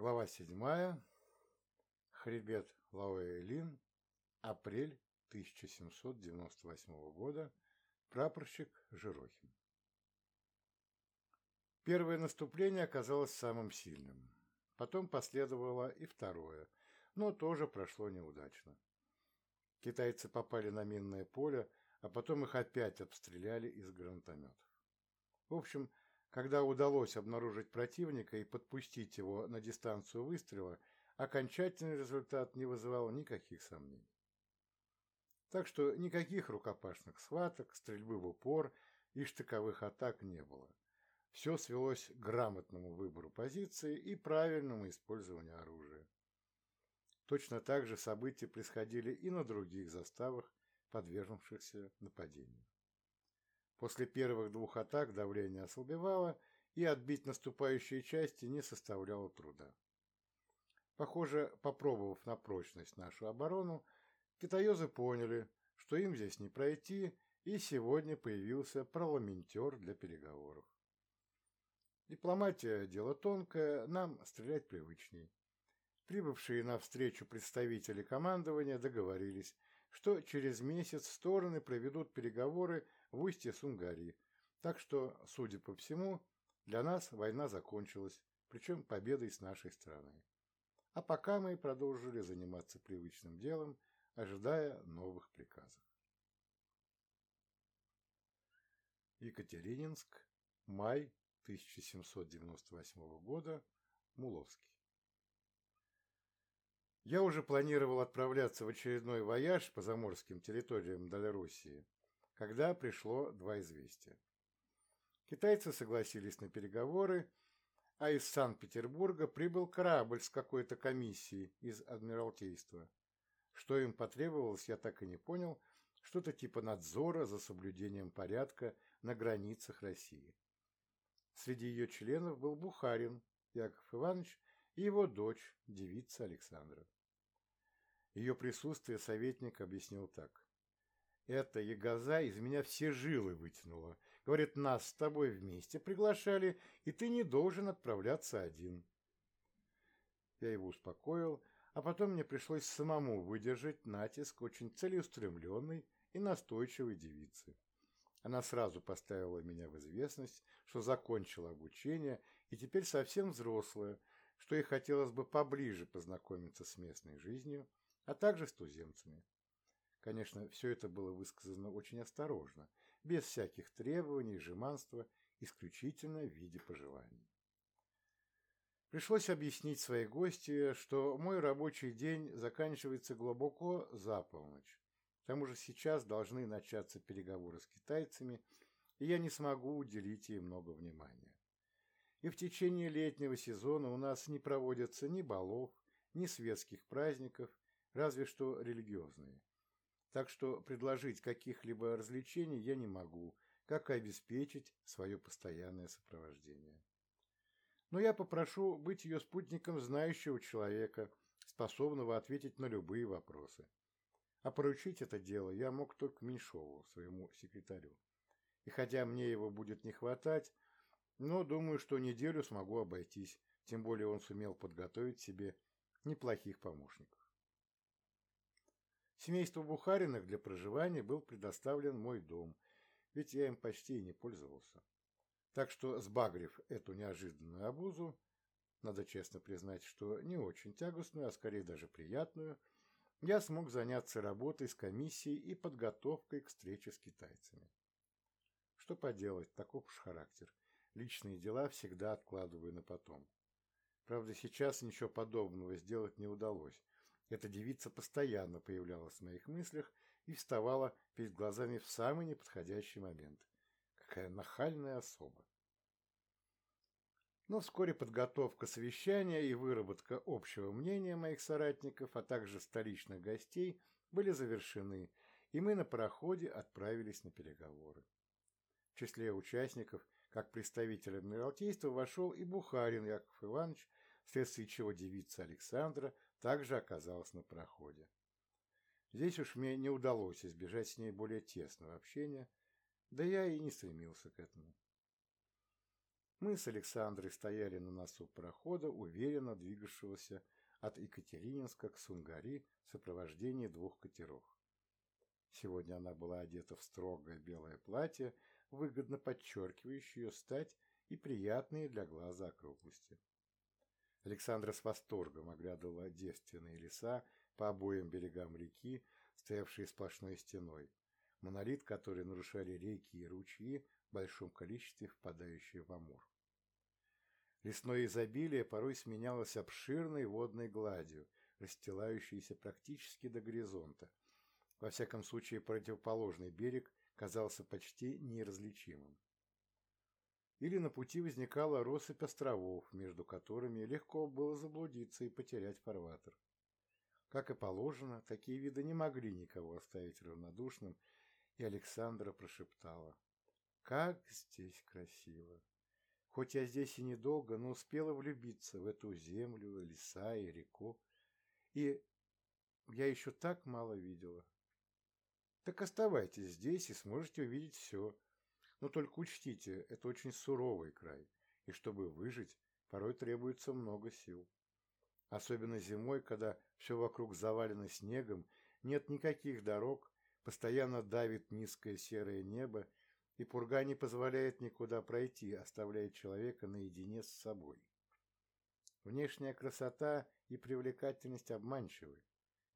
Глава седьмая. Хребет Лауэлин. Апрель 1798 года. Прапорщик Жирохин. Первое наступление оказалось самым сильным. Потом последовало и второе, но тоже прошло неудачно. Китайцы попали на минное поле, а потом их опять обстреляли из гранатометов. В общем, когда удалось обнаружить противника и подпустить его на дистанцию выстрела, окончательный результат не вызывал никаких сомнений. Так что никаких рукопашных схваток, стрельбы в упор и штыковых атак не было. Все свелось к грамотному выбору позиции и правильному использованию оружия. Точно так же события происходили и на других заставах, подвергнувшихся нападению. После первых двух атак давление ослабевало, и отбить наступающие части не составляло труда. Похоже, попробовав на прочность нашу оборону, китаёзы поняли, что им здесь не пройти, и сегодня появился парламентер для переговоров. Дипломатия – дело тонкое, нам стрелять привычней. Прибывшие на встречу представители командования договорились, что через месяц стороны проведут переговоры в устье Сунгарии. Так что, судя по всему, для нас война закончилась, причем победой с нашей стороны. А пока мы продолжили заниматься привычным делом, ожидая новых приказов. Екатерининск, май 1798 года, Муловский. Я уже планировал отправляться в очередной вояж по заморским территориям Дальроссии, когда пришло два известия. Китайцы согласились на переговоры, а из Санкт-Петербурга прибыл корабль с какой-то комиссией из Адмиралтейства. Что им потребовалось, я так и не понял, что-то типа надзора за соблюдением порядка на границах России. Среди ее членов был Бухарин Яков Иванович и его дочь, девица Александра. Ее присутствие советник объяснил так. Эта ягоза из меня все жилы вытянула. Говорит, нас с тобой вместе приглашали, и ты не должен отправляться один. Я его успокоил, а потом мне пришлось самому выдержать натиск очень целеустремленной и настойчивой девицы. Она сразу поставила меня в известность, что закончила обучение и теперь совсем взрослая, что ей хотелось бы поближе познакомиться с местной жизнью, а также с туземцами. Конечно, все это было высказано очень осторожно, без всяких требований, жеманства, исключительно в виде пожеланий. Пришлось объяснить своей гости, что мой рабочий день заканчивается глубоко за полночь. К тому же сейчас должны начаться переговоры с китайцами, и я не смогу уделить ей много внимания. И в течение летнего сезона у нас не проводятся ни балов, ни светских праздников, разве что религиозные так что предложить каких-либо развлечений я не могу, как и обеспечить свое постоянное сопровождение. Но я попрошу быть ее спутником знающего человека, способного ответить на любые вопросы. А поручить это дело я мог только Меньшову, своему секретарю. И хотя мне его будет не хватать, но думаю, что неделю смогу обойтись, тем более он сумел подготовить себе неплохих помощников. Семейству Бухариных для проживания был предоставлен мой дом, ведь я им почти и не пользовался. Так что, сбагрив эту неожиданную обузу, надо честно признать, что не очень тягостную, а скорее даже приятную, я смог заняться работой с комиссией и подготовкой к встрече с китайцами. Что поделать, таков уж характер. Личные дела всегда откладываю на потом. Правда, сейчас ничего подобного сделать не удалось, эта девица постоянно появлялась в моих мыслях и вставала перед глазами в самый неподходящий момент. Какая нахальная особа. Но вскоре подготовка совещания и выработка общего мнения моих соратников, а также столичных гостей были завершены, и мы на пароходе отправились на переговоры. В числе участников, как представитель Адмиралтейства, вошел и Бухарин Яков Иванович, вследствие чего девица Александра также оказалась на проходе. Здесь уж мне не удалось избежать с ней более тесного общения, да я и не стремился к этому. Мы с Александрой стояли на носу парохода, уверенно двигавшегося от Екатерининска к Сунгари в сопровождении двух катеров. Сегодня она была одета в строгое белое платье, выгодно подчеркивающее ее стать и приятные для глаза округлости. Александра с восторгом оглядывала девственные леса по обоим берегам реки, стоявшие сплошной стеной, монолит, который нарушали реки и ручьи в большом количестве, впадающие в Амур. Лесное изобилие порой сменялось обширной водной гладью, расстилающейся практически до горизонта. Во всяком случае, противоположный берег казался почти неразличимым. Или на пути возникала россыпь островов, между которыми легко было заблудиться и потерять фарватер. Как и положено, такие виды не могли никого оставить равнодушным, и Александра прошептала. «Как здесь красиво! Хоть я здесь и недолго, но успела влюбиться в эту землю, леса и реку. И я еще так мало видела. Так оставайтесь здесь и сможете увидеть все. Но только учтите, это очень суровый край, и чтобы выжить, порой требуется много сил. Особенно зимой, когда все вокруг завалено снегом, нет никаких дорог, постоянно давит низкое серое небо, и пурга не позволяет никуда пройти, оставляя человека наедине с собой. Внешняя красота и привлекательность обманчивы,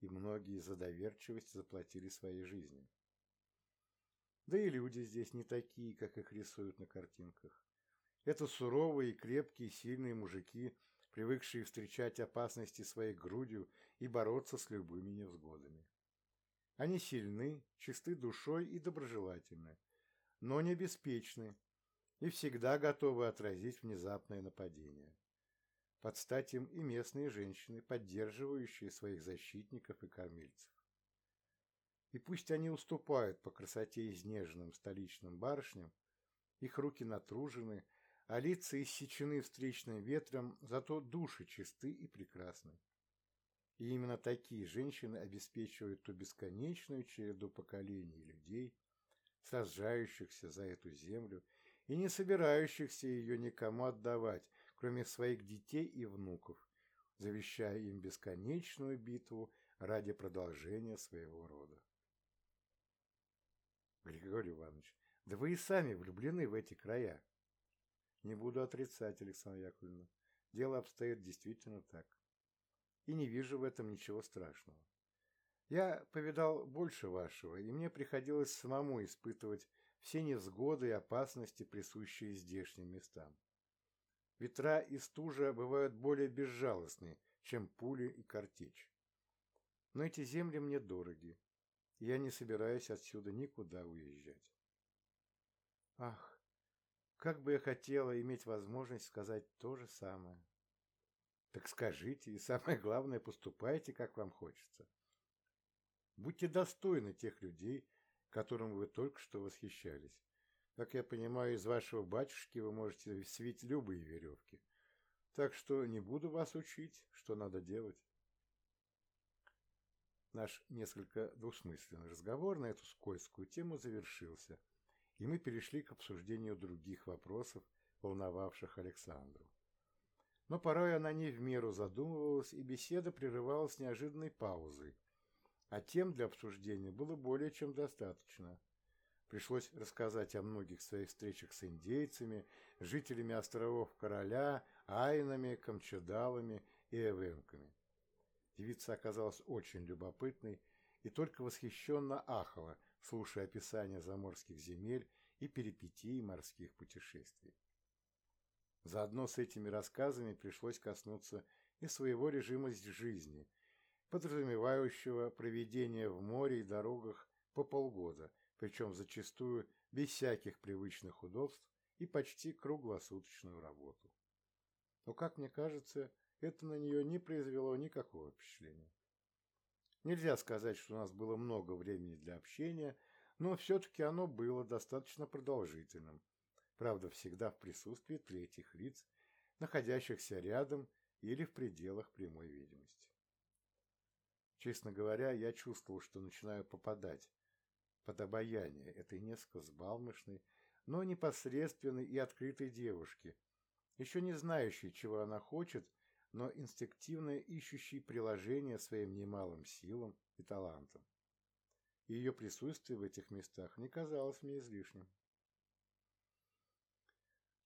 и многие за доверчивость заплатили своей жизнью. Да и люди здесь не такие, как их рисуют на картинках. Это суровые, крепкие, сильные мужики, привыкшие встречать опасности своей грудью и бороться с любыми невзгодами. Они сильны, чисты душой и доброжелательны, но не беспечны и всегда готовы отразить внезапное нападение. Под стать им и местные женщины, поддерживающие своих защитников и кормильцев. И пусть они уступают по красоте изнеженным столичным барышням, их руки натружены, а лица иссечены встречным ветром, зато души чисты и прекрасны. И именно такие женщины обеспечивают ту бесконечную череду поколений людей, сражающихся за эту землю и не собирающихся ее никому отдавать, кроме своих детей и внуков, завещая им бесконечную битву ради продолжения своего рода. Григорий Иванович, да вы и сами влюблены в эти края. Не буду отрицать, Александра Яковлевна. Дело обстоит действительно так. И не вижу в этом ничего страшного. Я повидал больше вашего, и мне приходилось самому испытывать все невзгоды и опасности, присущие здешним местам. Ветра и стужа бывают более безжалостны, чем пули и картечь. Но эти земли мне дороги, я не собираюсь отсюда никуда уезжать. Ах, как бы я хотела иметь возможность сказать то же самое. Так скажите, и самое главное, поступайте, как вам хочется. Будьте достойны тех людей, которым вы только что восхищались. Как я понимаю, из вашего батюшки вы можете свить любые веревки. Так что не буду вас учить, что надо делать. Наш несколько двусмысленный разговор на эту скользкую тему завершился, и мы перешли к обсуждению других вопросов, волновавших Александру. Но порой она не в меру задумывалась, и беседа прерывалась неожиданной паузой, а тем для обсуждения было более чем достаточно. Пришлось рассказать о многих своих встречах с индейцами, жителями островов Короля, айнами, камчадалами и эвенками. Девица оказалась очень любопытной и только восхищенно ахала, слушая описания заморских земель и перипетий морских путешествий. Заодно с этими рассказами пришлось коснуться и своего режима жизни – подразумевающего проведение в море и дорогах по полгода, причем зачастую без всяких привычных удобств и почти круглосуточную работу. Но, как мне кажется, это на нее не произвело никакого впечатления. Нельзя сказать, что у нас было много времени для общения, но все-таки оно было достаточно продолжительным, правда, всегда в присутствии третьих лиц, находящихся рядом или в пределах прямой видимости. Честно говоря, я чувствовал, что начинаю попадать под обаяние этой несколько сбалмошной, но непосредственной и открытой девушки, еще не знающий, чего она хочет, но инстинктивно ищущий приложение своим немалым силам и талантам. Ее присутствие в этих местах не казалось мне излишним.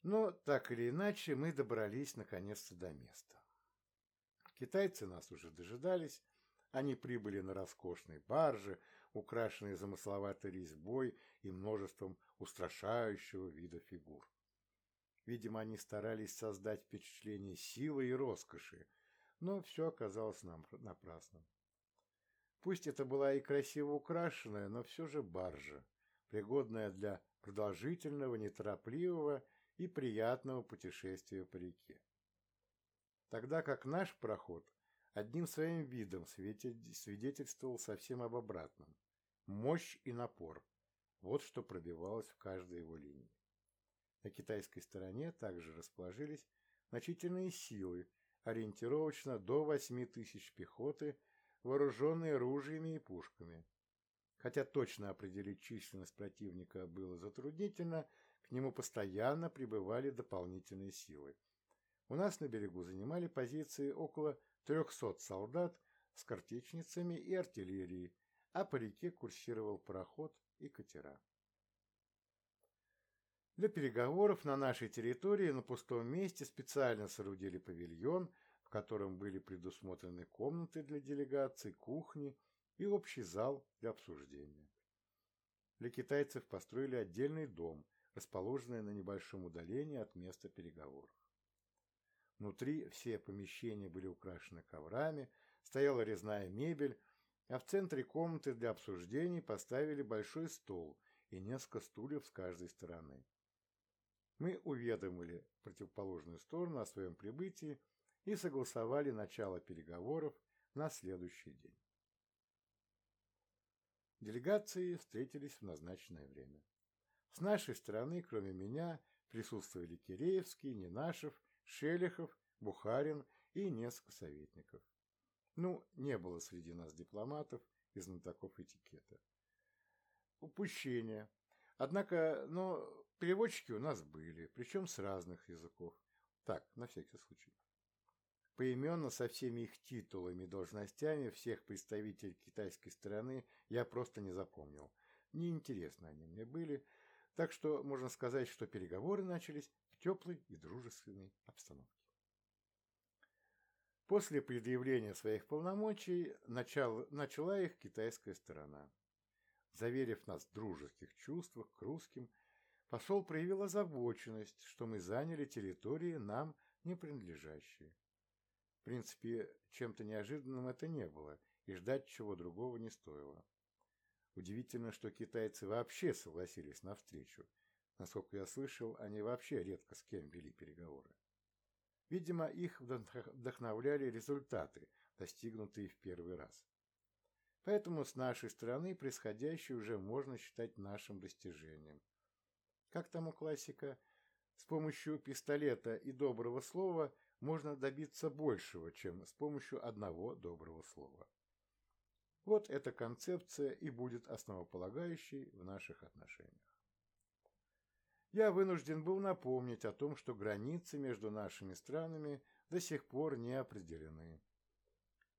Но, так или иначе, мы добрались наконец-то до места. Китайцы нас уже дожидались, они прибыли на роскошной барже, украшенной замысловатой резьбой и множеством устрашающего вида фигур. Видимо, они старались создать впечатление силы и роскоши, но все оказалось нам напрасным. Пусть это была и красиво украшенная, но все же баржа, пригодная для продолжительного, неторопливого и приятного путешествия по реке. Тогда как наш проход одним своим видом свидетельствовал совсем об обратном. Мощь и напор – вот что пробивалось в каждой его линии. На китайской стороне также расположились значительные силы, ориентировочно до 8 тысяч пехоты, вооруженные ружьями и пушками. Хотя точно определить численность противника было затруднительно, к нему постоянно прибывали дополнительные силы. У нас на берегу занимали позиции около 300 солдат с картечницами и артиллерией, а по реке курсировал пароход и катера. Для переговоров на нашей территории на пустом месте специально соорудили павильон, в котором были предусмотрены комнаты для делегаций, кухни и общий зал для обсуждения. Для китайцев построили отдельный дом, расположенный на небольшом удалении от места переговоров. Внутри все помещения были украшены коврами, стояла резная мебель, а в центре комнаты для обсуждений поставили большой стол и несколько стульев с каждой стороны. Мы уведомили противоположную сторону о своем прибытии и согласовали начало переговоров на следующий день. Делегации встретились в назначенное время. С нашей стороны, кроме меня, присутствовали Киреевский, Ненашев, Шелехов, Бухарин и несколько советников. Ну, не было среди нас дипломатов и знатоков этикета. Упущение. Однако, но переводчики у нас были, причем с разных языков. Так, на всякий случай. Поименно со всеми их титулами и должностями всех представителей китайской стороны я просто не запомнил. Неинтересно они мне были, так что можно сказать, что переговоры начались в теплой и дружественной обстановке. После предъявления своих полномочий начал, начала их китайская сторона. Заверив нас в дружеских чувствах к русским, посол проявил озабоченность, что мы заняли территории нам не принадлежащие. В принципе, чем-то неожиданным это не было, и ждать чего другого не стоило. Удивительно, что китайцы вообще согласились на встречу. Насколько я слышал, они вообще редко с кем вели переговоры. Видимо, их вдохновляли результаты, достигнутые в первый раз. Поэтому с нашей стороны происходящее уже можно считать нашим достижением. Как там у классика, с помощью пистолета и доброго слова можно добиться большего, чем с помощью одного доброго слова. Вот эта концепция и будет основополагающей в наших отношениях я вынужден был напомнить о том, что границы между нашими странами до сих пор не определены.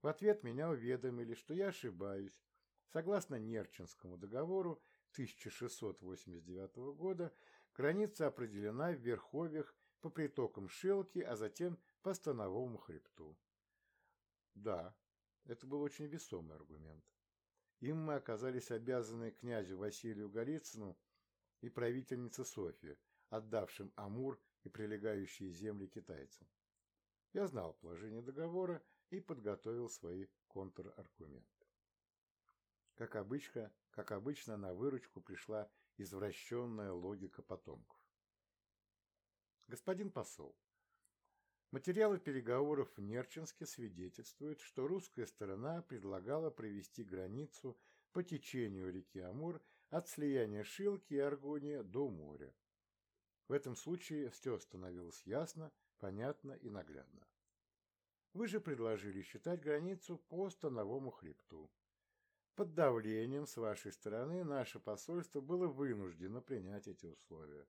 В ответ меня уведомили, что я ошибаюсь. Согласно Нерчинскому договору 1689 года, граница определена в Верховьях по притокам Шелки, а затем по Становому хребту. Да, это был очень весомый аргумент. Им мы оказались обязаны князю Василию Голицыну и правительница Софья, отдавшим Амур и прилегающие земли китайцам. Я знал положение договора и подготовил свои контраргументы. Как обычно, как обычно, на выручку пришла извращенная логика потомков. Господин посол, материалы переговоров в Нерчинске свидетельствуют, что русская сторона предлагала провести границу по течению реки Амур от слияния Шилки и Аргония до моря. В этом случае все становилось ясно, понятно и наглядно. Вы же предложили считать границу по Становому хребту. Под давлением с вашей стороны наше посольство было вынуждено принять эти условия.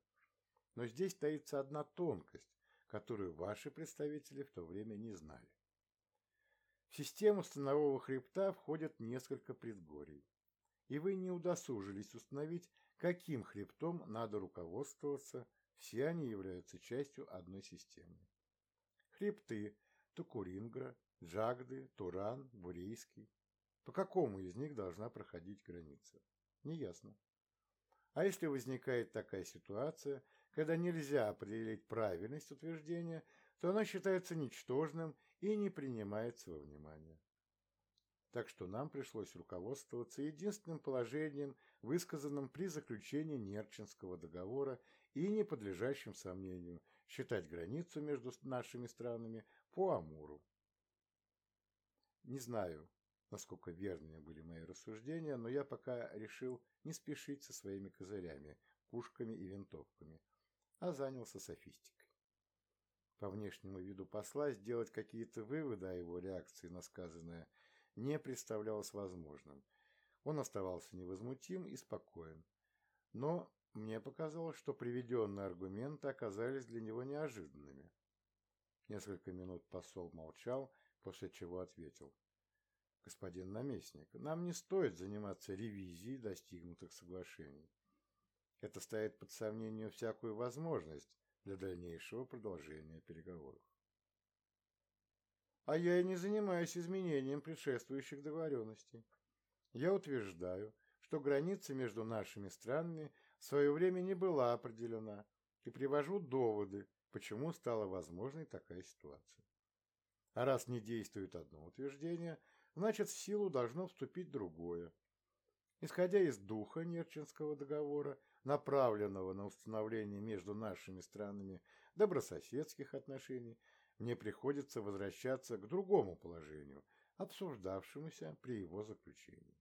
Но здесь таится одна тонкость, которую ваши представители в то время не знали. В систему станового хребта входят несколько предгорий, и вы не удосужились установить, каким хребтом надо руководствоваться, все они являются частью одной системы. Хребты Тукурингра, Джагды, Туран, Бурейский. По какому из них должна проходить граница? Неясно. А если возникает такая ситуация, когда нельзя определить правильность утверждения, то оно считается ничтожным и не принимается во внимание. Так что нам пришлось руководствоваться единственным положением, высказанным при заключении Нерчинского договора и не подлежащим сомнению, считать границу между нашими странами по Амуру. Не знаю, насколько верными были мои рассуждения, но я пока решил не спешить со своими козырями, пушками и винтовками, а занялся софистикой. По внешнему виду посла сделать какие-то выводы о его реакции на сказанное не представлялось возможным. Он оставался невозмутим и спокоен. Но мне показалось, что приведенные аргументы оказались для него неожиданными. Несколько минут посол молчал, после чего ответил. «Господин наместник, нам не стоит заниматься ревизией достигнутых соглашений. Это ставит под сомнение всякую возможность для дальнейшего продолжения переговоров. А я и не занимаюсь изменением предшествующих договоренностей. Я утверждаю, что граница между нашими странами в свое время не была определена, и привожу доводы, почему стала возможной такая ситуация. А раз не действует одно утверждение, значит в силу должно вступить другое. Исходя из духа Нерчинского договора, направленного на установление между нашими странами добрососедских отношений, мне приходится возвращаться к другому положению, обсуждавшемуся при его заключении.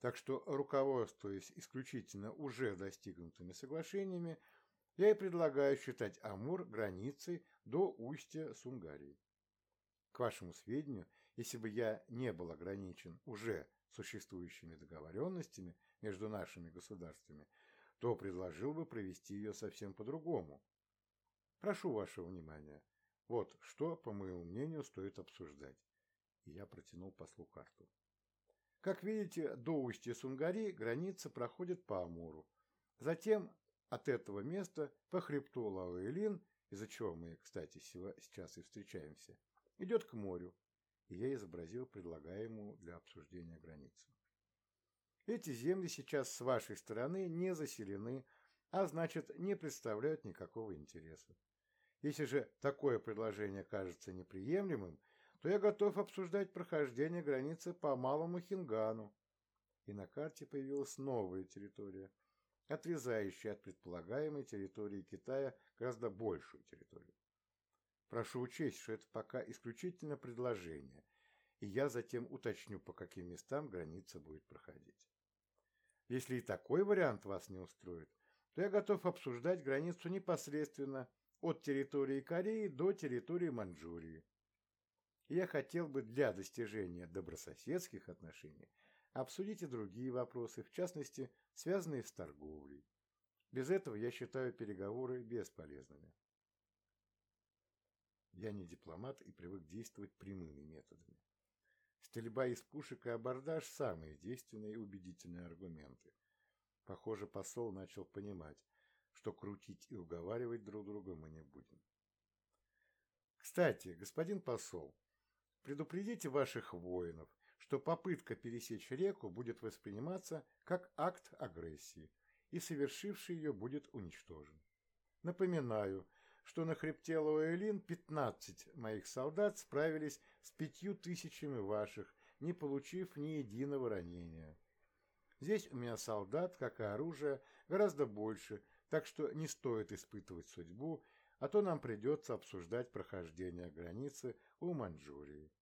Так что, руководствуясь исключительно уже достигнутыми соглашениями, я и предлагаю считать Амур границей до устья Сунгарии. К вашему сведению, если бы я не был ограничен уже существующими договоренностями между нашими государствами, то предложил бы провести ее совсем по-другому. Прошу вашего внимания. Вот что, по моему мнению, стоит обсуждать. И я протянул послу карту. Как видите, до устья Сунгари граница проходит по Амуру. Затем от этого места по хребту Лауэлин, из-за чего мы, кстати, сейчас и встречаемся, идет к морю, и я изобразил предлагаемую для обсуждения границу. Эти земли сейчас с вашей стороны не заселены, а значит, не представляют никакого интереса. Если же такое предложение кажется неприемлемым, то я готов обсуждать прохождение границы по Малому Хингану. И на карте появилась новая территория, отрезающая от предполагаемой территории Китая гораздо большую территорию. Прошу учесть, что это пока исключительно предложение, и я затем уточню, по каким местам граница будет проходить. Если и такой вариант вас не устроит, то я готов обсуждать границу непосредственно от территории Кореи до территории Маньчжурии. Я хотел бы для достижения добрососедских отношений обсудить и другие вопросы, в частности, связанные с торговлей. Без этого я считаю переговоры бесполезными. Я не дипломат и привык действовать прямыми методами. Стрельба из пушек и абордаж – самые действенные и убедительные аргументы. Похоже, посол начал понимать, что крутить и уговаривать друг друга мы не будем. Кстати, господин посол, предупредите ваших воинов, что попытка пересечь реку будет восприниматься как акт агрессии, и совершивший ее будет уничтожен. Напоминаю, что на хребте Лоэлин 15 моих солдат справились с пятью тысячами ваших, не получив ни единого ранения. Здесь у меня солдат, как и оружие, гораздо больше, так что не стоит испытывать судьбу, а то нам придется обсуждать прохождение границы у Маньчжурии.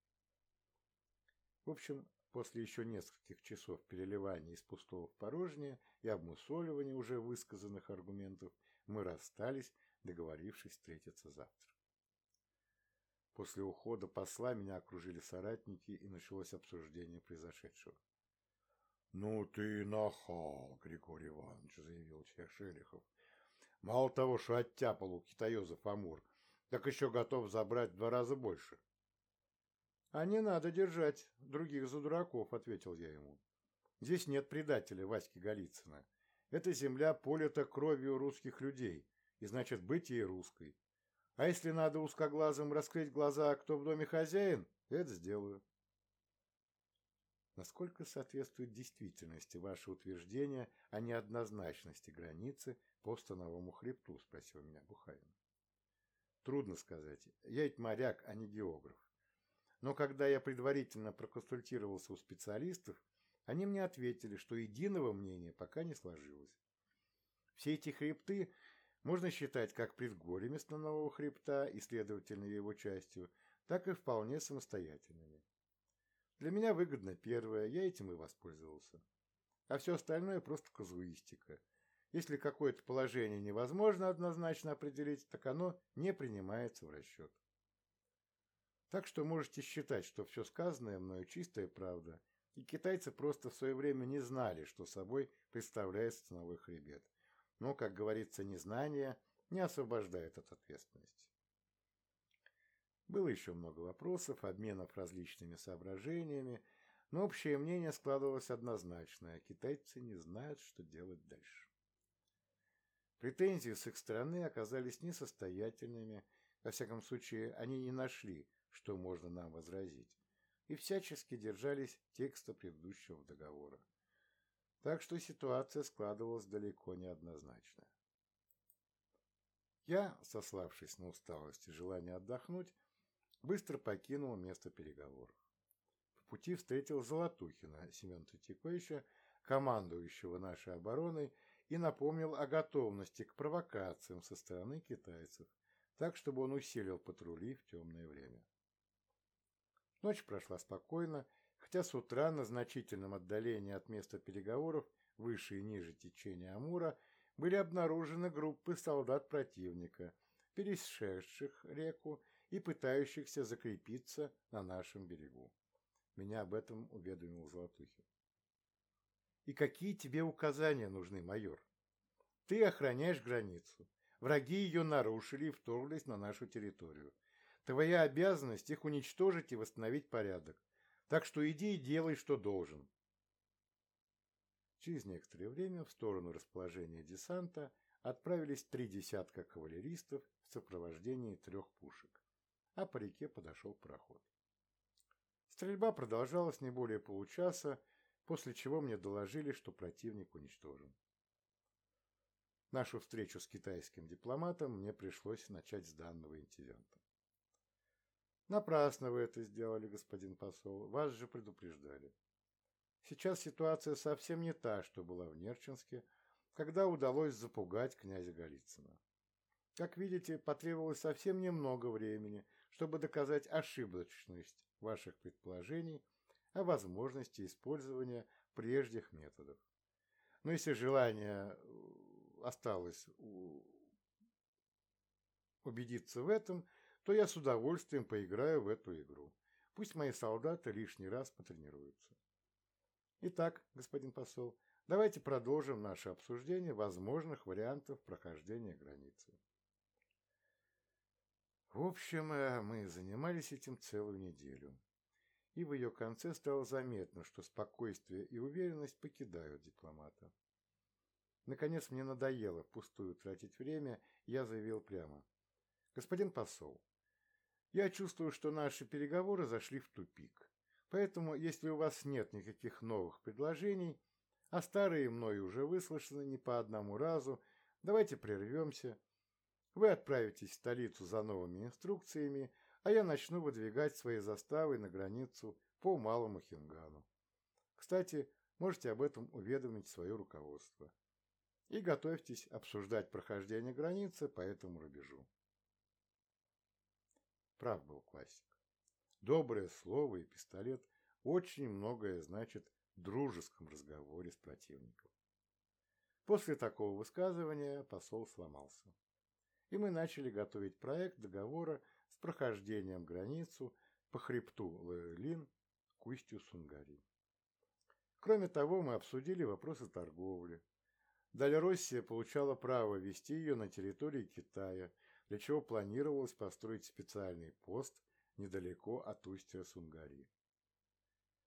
В общем, после еще нескольких часов переливания из пустого в порожнее и обмусоливания уже высказанных аргументов, мы расстались, договорившись встретиться завтра. После ухода посла меня окружили соратники, и началось обсуждение произошедшего. — Ну ты нахал, Григорий Иванович, — заявил Шелихов. Мало того, что оттяпал у китаёзов Амур, так еще готов забрать в два раза больше. «А не надо держать других за дураков», — ответил я ему. «Здесь нет предателя Васьки Голицына. Эта земля полита кровью русских людей, и значит быть ей русской. А если надо узкоглазым раскрыть глаза, кто в доме хозяин, это сделаю». Насколько соответствует действительности ваше утверждение о неоднозначности границы по Становому хребту, спросил меня Бухарин. Трудно сказать. Я ведь моряк, а не географ. Но когда я предварительно проконсультировался у специалистов, они мне ответили, что единого мнения пока не сложилось. Все эти хребты можно считать как предгорьями Станового хребта и, следовательно, его частью, так и вполне самостоятельными. Для меня выгодно первое, я этим и воспользовался. А все остальное просто казуистика. Если какое-то положение невозможно однозначно определить, так оно не принимается в расчет. Так что можете считать, что все сказанное мною чистая правда, и китайцы просто в свое время не знали, что собой представляет становой хребет. Но, как говорится, незнание не освобождает от ответственности. Было еще много вопросов, обменов различными соображениями, но общее мнение складывалось однозначное – китайцы не знают, что делать дальше. Претензии с их стороны оказались несостоятельными, во всяком случае, они не нашли, что можно нам возразить, и всячески держались текста предыдущего договора. Так что ситуация складывалась далеко не однозначно. Я, сославшись на усталость и желание отдохнуть, быстро покинул место переговоров. В пути встретил Золотухина Семена Третьяковича, командующего нашей обороной, и напомнил о готовности к провокациям со стороны китайцев, так, чтобы он усилил патрули в темное время. Ночь прошла спокойно, хотя с утра на значительном отдалении от места переговоров, выше и ниже течения Амура, были обнаружены группы солдат противника, перешедших реку и пытающихся закрепиться на нашем берегу. Меня об этом уведомил Золотухин. «И какие тебе указания нужны, майор? Ты охраняешь границу. Враги ее нарушили и вторглись на нашу территорию. Твоя обязанность их уничтожить и восстановить порядок. Так что иди и делай, что должен». Через некоторое время в сторону расположения десанта отправились три десятка кавалеристов в сопровождении трех пушек а по реке подошел пароход. Стрельба продолжалась не более получаса, после чего мне доложили, что противник уничтожен. Нашу встречу с китайским дипломатом мне пришлось начать с данного инцидента. Напрасно вы это сделали, господин посол, вас же предупреждали. Сейчас ситуация совсем не та, что была в Нерчинске, когда удалось запугать князя Голицына. Как видите, потребовалось совсем немного времени, чтобы доказать ошибочность ваших предположений о возможности использования прежних методов. Но если желание э, осталось убедиться в этом, то я с удовольствием поиграю в эту игру. Пусть мои солдаты лишний раз потренируются. Итак, господин посол, давайте продолжим наше обсуждение возможных вариантов прохождения границы. В общем, э, мы занимались этим целую неделю. И в ее конце стало заметно, что спокойствие и уверенность покидают дипломата. Наконец мне надоело впустую тратить время, я заявил прямо. Господин посол, я чувствую, что наши переговоры зашли в тупик. Поэтому, если у вас нет никаких новых предложений, а старые мною уже выслушаны не по одному разу, давайте прервемся вы отправитесь в столицу за новыми инструкциями, а я начну выдвигать свои заставы на границу по Малому Хингану. Кстати, можете об этом уведомить свое руководство. И готовьтесь обсуждать прохождение границы по этому рубежу. Прав был классик. Доброе слово и пистолет очень многое значит в дружеском разговоре с противником. После такого высказывания посол сломался и мы начали готовить проект договора с прохождением границу по хребту Лоэлин к устью Сунгари. Кроме того, мы обсудили вопросы торговли. Дальроссия получала право вести ее на территории Китая, для чего планировалось построить специальный пост недалеко от устья Сунгари.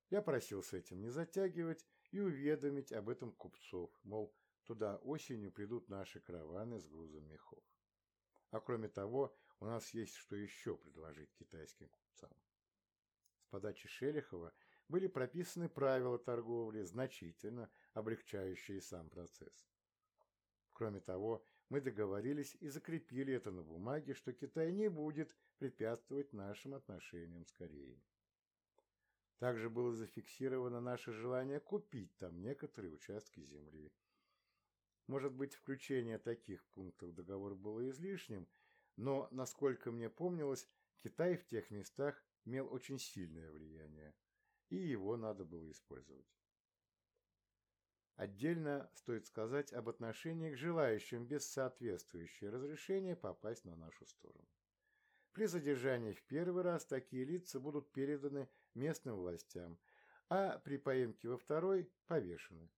Я просил с этим не затягивать и уведомить об этом купцов, мол, туда осенью придут наши караваны с грузом мехов. А кроме того, у нас есть что еще предложить китайским купцам. С подачи Шелихова были прописаны правила торговли, значительно облегчающие сам процесс. Кроме того, мы договорились и закрепили это на бумаге, что Китай не будет препятствовать нашим отношениям с Кореей. Также было зафиксировано наше желание купить там некоторые участки земли. Может быть, включение таких пунктов в договор было излишним, но, насколько мне помнилось, Китай в тех местах имел очень сильное влияние, и его надо было использовать. Отдельно стоит сказать об отношении к желающим без соответствующего разрешения попасть на нашу сторону. При задержании в первый раз такие лица будут переданы местным властям, а при поимке во второй – повешены.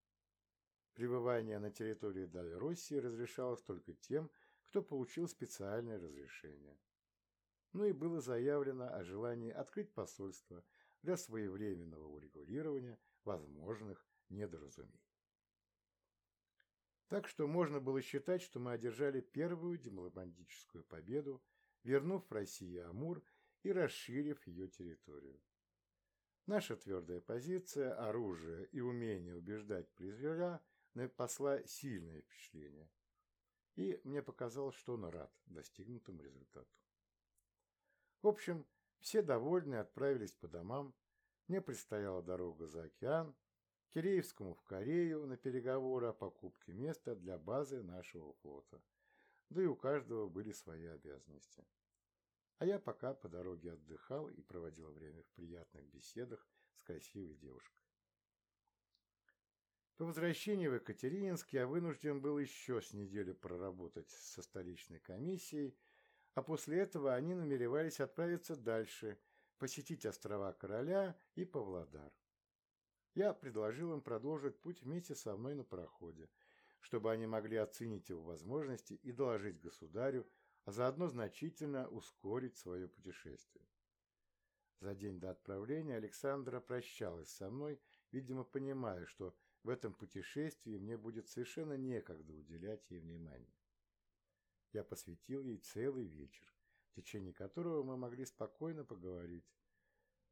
Пребывание на территории Дальроссии разрешалось только тем, кто получил специальное разрешение. Ну и было заявлено о желании открыть посольство для своевременного урегулирования возможных недоразумений. Так что можно было считать, что мы одержали первую дипломатическую победу, вернув России Амур и расширив ее территорию. Наша твердая позиция, оружие и умение убеждать призверя посла сильное впечатление. И мне показалось, что он рад достигнутому результату. В общем, все довольны отправились по домам. Мне предстояла дорога за океан, Киреевскому в Корею на переговоры о покупке места для базы нашего флота. Да и у каждого были свои обязанности. А я пока по дороге отдыхал и проводил время в приятных беседах с красивой девушкой. По возвращении в Екатерининск я вынужден был еще с неделю проработать со столичной комиссией, а после этого они намеревались отправиться дальше, посетить острова Короля и Павлодар. Я предложил им продолжить путь вместе со мной на пароходе, чтобы они могли оценить его возможности и доложить государю, а заодно значительно ускорить свое путешествие. За день до отправления Александра прощалась со мной, видимо, понимая, что в этом путешествии мне будет совершенно некогда уделять ей внимание. Я посвятил ей целый вечер, в течение которого мы могли спокойно поговорить,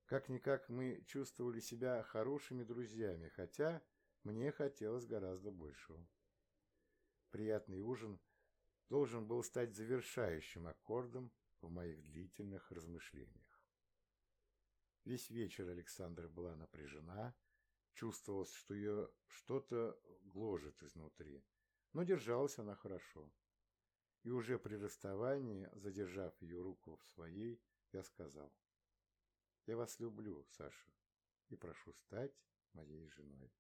как-никак мы чувствовали себя хорошими друзьями, хотя мне хотелось гораздо большего. Приятный ужин должен был стать завершающим аккордом в моих длительных размышлениях. Весь вечер Александра была напряжена, чувствовалось, что ее что-то гложет изнутри, но держалась она хорошо. И уже при расставании, задержав ее руку в своей, я сказал – я вас люблю, Саша, и прошу стать моей женой.